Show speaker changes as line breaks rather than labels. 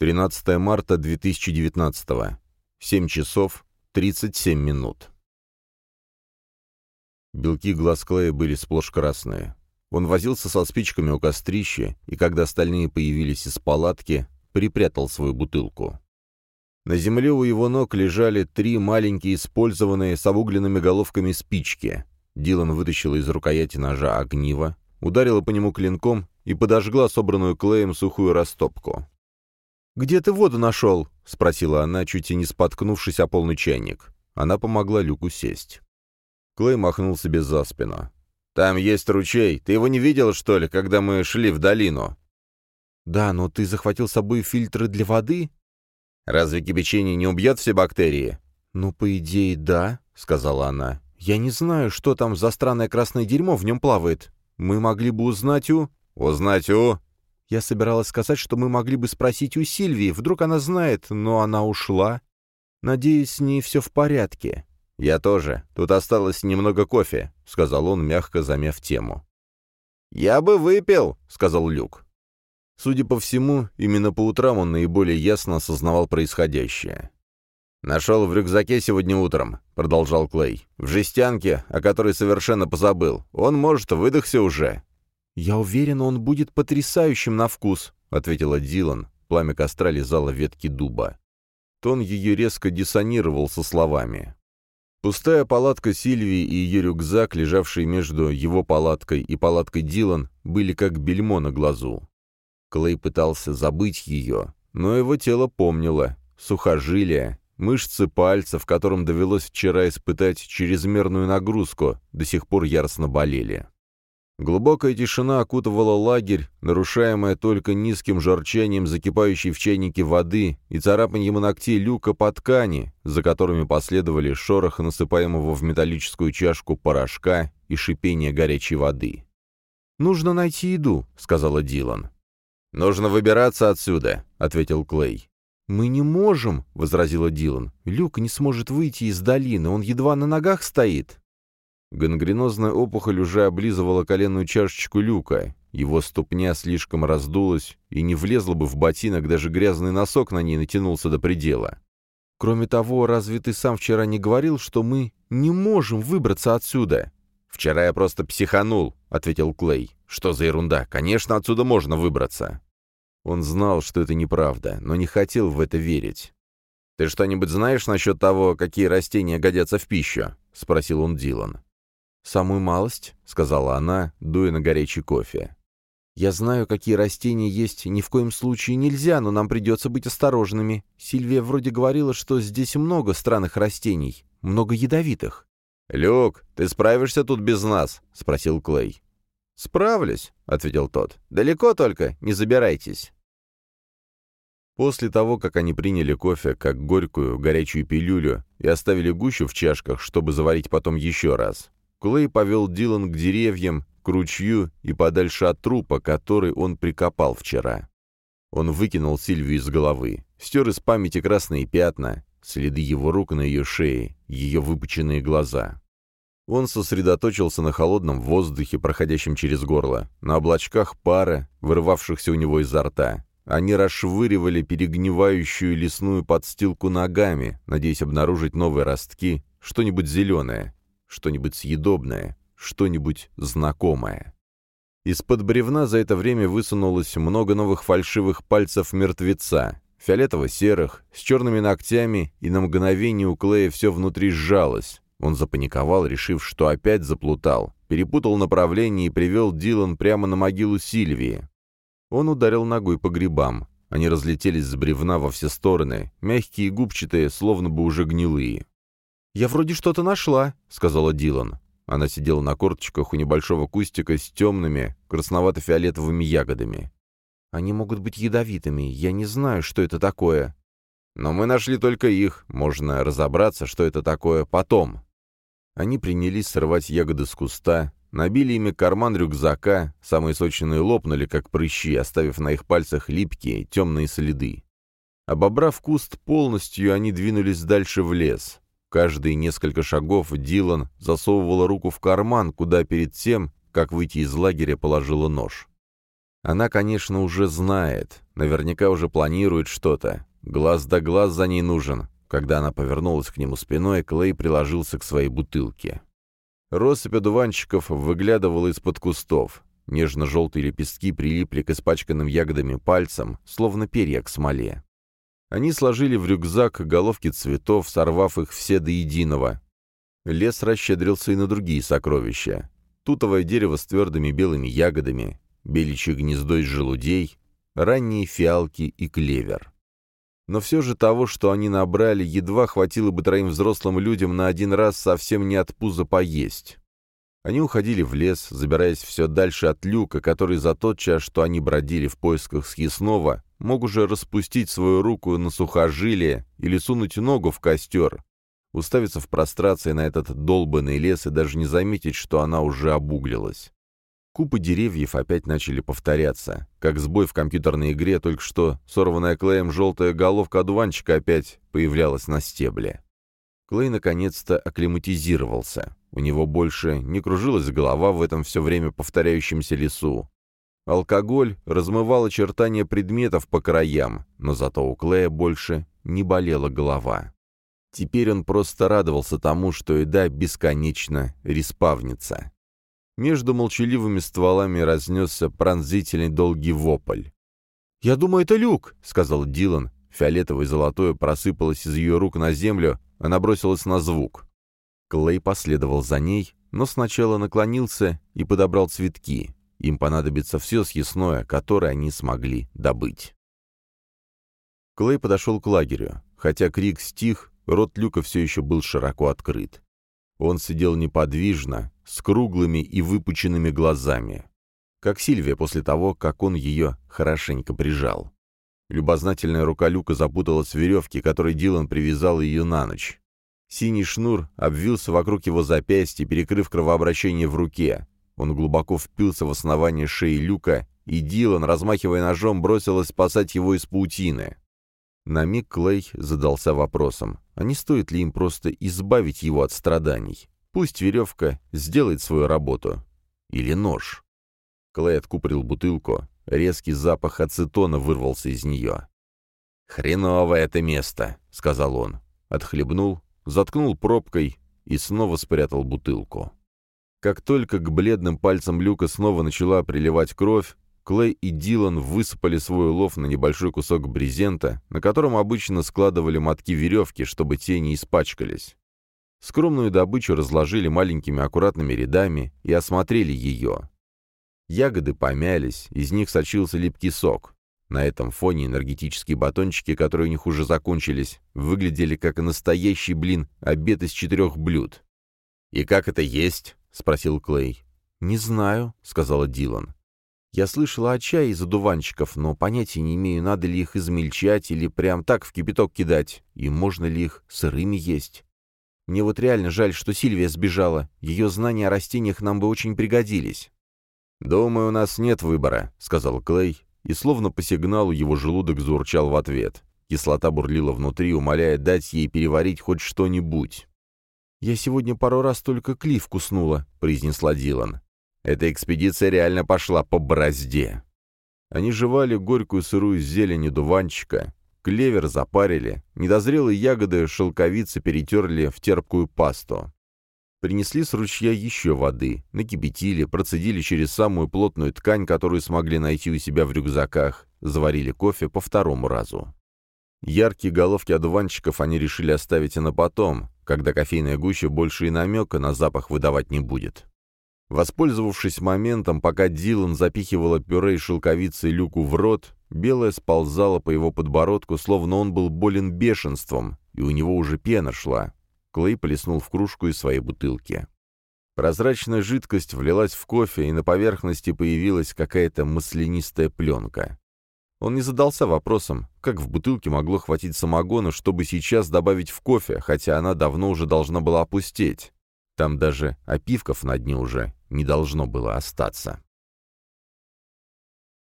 13 марта 2019. 7 часов 37 минут. Белки глаз Клея были сплошь красные. Он возился со спичками у кострища, и когда остальные появились из палатки, припрятал свою бутылку. На земле у его ног лежали три маленькие использованные с обугленными головками спички. Дилан вытащил из рукояти ножа огниво, ударила по нему клинком и подожгла собранную Клеем сухую растопку. «Где ты воду нашел?» — спросила она, чуть и не споткнувшись о полный чайник. Она помогла Люку сесть. Клей махнул себе за спину. «Там есть ручей. Ты его не видел, что ли, когда мы шли в долину?»
«Да, но ты захватил с собой фильтры для воды?»
«Разве кипячение не убьет все бактерии?»
«Ну, по идее, да», — сказала она. «Я не знаю, что там за странное красное дерьмо в нем плавает. Мы могли бы узнать у...»
«Узнать у...»
Я собиралась сказать, что мы могли бы спросить у Сильвии, вдруг она знает, но она ушла. Надеюсь, с ней все в порядке.
«Я тоже. Тут осталось немного кофе», — сказал он, мягко замяв тему. «Я бы выпил», — сказал Люк. Судя по всему, именно по утрам он наиболее ясно осознавал происходящее. «Нашел в рюкзаке сегодня утром», — продолжал Клей. «В жестянке, о которой совершенно позабыл. Он, может, выдохся уже».
«Я уверен, он будет потрясающим на вкус», — ответила Дилан. Пламя костра лизало ветки дуба.
Тон ее резко диссонировал со словами. Пустая палатка Сильвии и ее рюкзак, лежавший между его палаткой и палаткой Дилан, были как бельмо на глазу. Клей пытался забыть ее, но его тело помнило. Сухожилия, мышцы пальцев, которым довелось вчера испытать чрезмерную нагрузку, до сих пор яростно болели. Глубокая тишина окутывала лагерь, нарушаемая только низким жорчанием закипающей в чайнике воды и царапаньем ногтей люка по ткани, за которыми последовали шорох насыпаемого в металлическую чашку порошка и шипение горячей воды.
«Нужно найти еду», — сказала Дилан.
«Нужно выбираться отсюда», — ответил Клей.
«Мы не можем», — возразила Дилан. «Люк не сможет выйти из долины, он едва на ногах стоит».
Гангренозная опухоль уже облизывала коленную чашечку люка. Его ступня слишком раздулась и не влезла бы в ботинок, даже грязный носок на ней натянулся до предела.
«Кроме того, разве ты сам вчера не говорил, что мы не можем выбраться отсюда?»
«Вчера я просто психанул», — ответил Клей. «Что за ерунда? Конечно, отсюда можно выбраться». Он знал, что это неправда, но не хотел в это верить. «Ты что-нибудь знаешь насчет того, какие растения годятся в пищу?» — спросил он Дилан.
«Самую малость», — сказала она, дуя на горячий кофе. «Я знаю, какие растения есть ни в коем случае нельзя, но нам придется быть осторожными. Сильвия вроде говорила, что здесь много странных растений, много ядовитых».
«Люк, ты справишься тут без нас?» — спросил Клей.
«Справлюсь», — ответил тот. «Далеко только, не забирайтесь».
После того, как они приняли кофе как горькую, горячую пилюлю и оставили гущу в чашках, чтобы заварить потом еще раз, Клей повел Дилан к деревьям, к ручью и подальше от трупа, который он прикопал вчера. Он выкинул Сильвию из головы, стер из памяти красные пятна, следы его рук на ее шее, ее выпученные глаза. Он сосредоточился на холодном воздухе, проходящем через горло, на облачках пара, вырывавшихся у него изо рта. Они расшвыривали перегнивающую лесную подстилку ногами, надеясь обнаружить новые ростки, что-нибудь зеленое, что-нибудь съедобное, что-нибудь знакомое. Из-под бревна за это время высунулось много новых фальшивых пальцев мертвеца, фиолетово-серых, с черными ногтями, и на мгновение у Клея все внутри сжалось. Он запаниковал, решив, что опять заплутал, перепутал направление и привел Дилан прямо на могилу Сильвии. Он ударил ногой по грибам. Они разлетелись с бревна во все стороны, мягкие и губчатые, словно бы уже гнилые.
«Я вроде что-то нашла», — сказала Дилан.
Она сидела на корточках у небольшого кустика с темными, красновато-фиолетовыми ягодами.
«Они могут быть ядовитыми. Я не знаю, что это такое».
«Но мы нашли только их. Можно разобраться, что это такое потом». Они принялись срывать ягоды с куста, набили ими карман рюкзака, самые сочные лопнули, как прыщи, оставив на их пальцах липкие, темные следы. Обобрав куст полностью, они двинулись дальше в лес. Каждые несколько шагов Дилан засовывала руку в карман, куда перед тем, как выйти из лагеря, положила нож. Она, конечно, уже знает, наверняка уже планирует что-то. Глаз да глаз за ней нужен. Когда она повернулась к нему спиной, Клей приложился к своей бутылке. Россыпь одуванчиков выглядывала из-под кустов. Нежно-желтые лепестки прилипли к испачканным ягодами пальцам, словно перья к смоле. Они сложили в рюкзак головки цветов, сорвав их все до единого. Лес расщедрился и на другие сокровища. Тутовое дерево с твердыми белыми ягодами, беличье гнездо из желудей, ранние фиалки и клевер. Но все же того, что они набрали, едва хватило бы троим взрослым людям на один раз совсем не от пуза поесть. Они уходили в лес, забираясь все дальше от люка, который за тот час, что они бродили в поисках съестного, мог уже распустить свою руку на сухожилие или сунуть ногу в костер, уставиться в прострации на этот долбанный лес и даже не заметить, что она уже обуглилась. Купы деревьев опять начали повторяться. Как сбой в компьютерной игре, только что сорванная Клеем желтая головка одуванчика опять появлялась на стебле. Клей наконец-то акклиматизировался. У него больше не кружилась голова в этом все время повторяющемся лесу. Алкоголь размывал очертания предметов по краям, но зато у Клея больше не болела голова. Теперь он просто радовался тому, что еда бесконечно респавнится. Между молчаливыми стволами разнесся пронзительный долгий вопль.
«Я думаю, это люк», — сказал
Дилан. Фиолетовое и золотое просыпалось из ее рук на землю, она бросилась на звук. Клей последовал за ней, но сначала наклонился и подобрал цветки. Им понадобится все съестное, которое они смогли добыть. Клей подошел к лагерю. Хотя крик стих, рот люка все еще был широко открыт. Он сидел неподвижно, с круглыми и выпученными глазами. Как Сильвия после того, как он ее хорошенько прижал. Любознательная рука Люка запуталась в веревке, которой Дилан привязал ее на ночь. Синий шнур обвился вокруг его запястья, перекрыв кровообращение в руке. Он глубоко впился в основание шеи Люка, и Дилан, размахивая ножом, бросилась спасать его из паутины. На миг Клей задался вопросом, а не стоит ли им просто избавить его от страданий? Пусть веревка сделает свою работу. Или нож. Клей откупорил бутылку. Резкий запах ацетона вырвался из нее. «Хреновое это место», — сказал он. Отхлебнул, заткнул пробкой и снова спрятал бутылку. Как только к бледным пальцам Люка снова начала приливать кровь, Клей и Дилан высыпали свой улов на небольшой кусок брезента, на котором обычно складывали мотки веревки, чтобы те не испачкались. Скромную добычу разложили маленькими аккуратными рядами и осмотрели ее. Ягоды помялись, из них сочился липкий сок. На этом фоне энергетические батончики, которые у них уже закончились, выглядели как настоящий блин, обед из четырех блюд. «И как это есть?» — спросил Клей.
«Не знаю», — сказала Дилан. Я слышала о чае из одуванчиков, но понятия не имею, надо ли их измельчать или прям так в кипяток кидать, и можно ли их сырыми есть. Мне вот реально жаль, что Сильвия сбежала. Ее знания о растениях нам бы очень пригодились».
«Думаю, у нас нет выбора», — сказал Клей, и словно по сигналу его желудок заурчал в ответ. Кислота бурлила внутри, умоляя дать ей переварить хоть что-нибудь.
«Я сегодня пару раз только клиф куснула», — произнесла Дилан.
Эта экспедиция реально пошла по борозде. Они жевали горькую сырую зелень дуванчика, клевер запарили, недозрелые ягоды шелковицы перетерли в терпкую пасту. Принесли с ручья еще воды, накипятили, процедили через самую плотную ткань, которую смогли найти у себя в рюкзаках, заварили кофе по второму разу. Яркие головки одуванчиков они решили оставить и на потом, когда кофейная гуща больше и намека на запах выдавать не будет. Воспользовавшись моментом, пока Дилан запихивала пюре и шелковицы Люку в рот, белая сползала по его подбородку, словно он был болен бешенством, и у него уже пена шла. Клей плеснул в кружку из своей бутылки. Прозрачная жидкость влилась в кофе, и на поверхности появилась какая-то маслянистая пленка. Он не задался вопросом, как в бутылке могло хватить самогона, чтобы сейчас добавить в кофе, хотя она давно уже должна была опустеть. Там даже опивков на дне уже не должно было остаться.